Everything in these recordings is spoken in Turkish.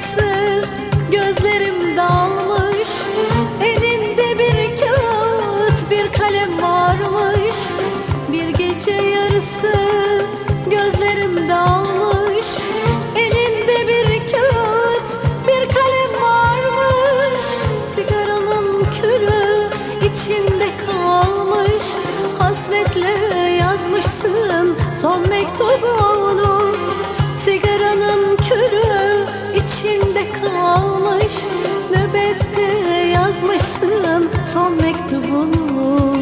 ümitsiz gözlerim dalmış Elinde bir kağıt bir kalem varmış. Bir gece yarısı gözlerim dalmış Elinde bir kağıt bir kalem varmış. Sigaranın külü içimde kalmış Hasretle yazmışsın son mektubunu. Mektubunu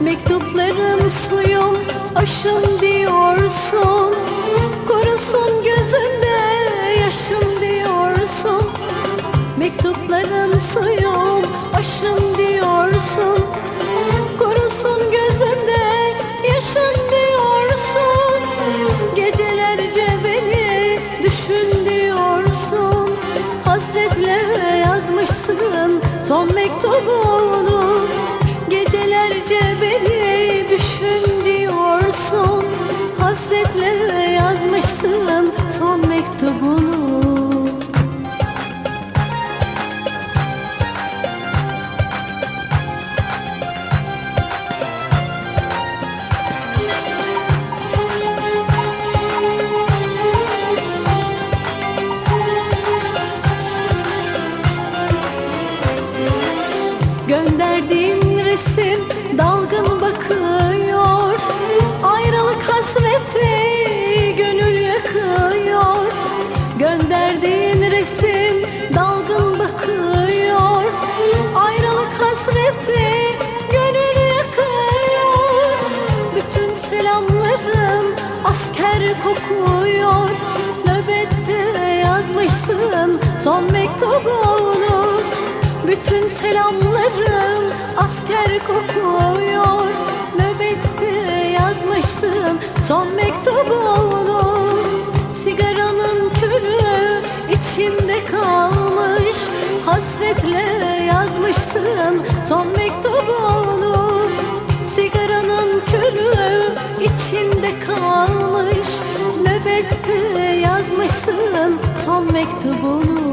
Mektupların suyum aşım diyorsun. Kurusun gözünde yaşım diyorsun. Mektupların suyum aşım diyorsun. Kurusun gözünde yaşın diyorsun. Gecelerce beni düşün diyorsun. Hasretle yazmışsın son mektubunu Hasretle yazmışsın son mektubunu. Gönderdiğim resim dalgın asker kokuyor. Nöbette yazmışsın son mektubunu. Bütün selamların asker kokuyor. Nöbette yazmışsın son mektubunu. Sigaranın külü içimde kalmış. Hasretle yazmışsın son mektubunu kalmış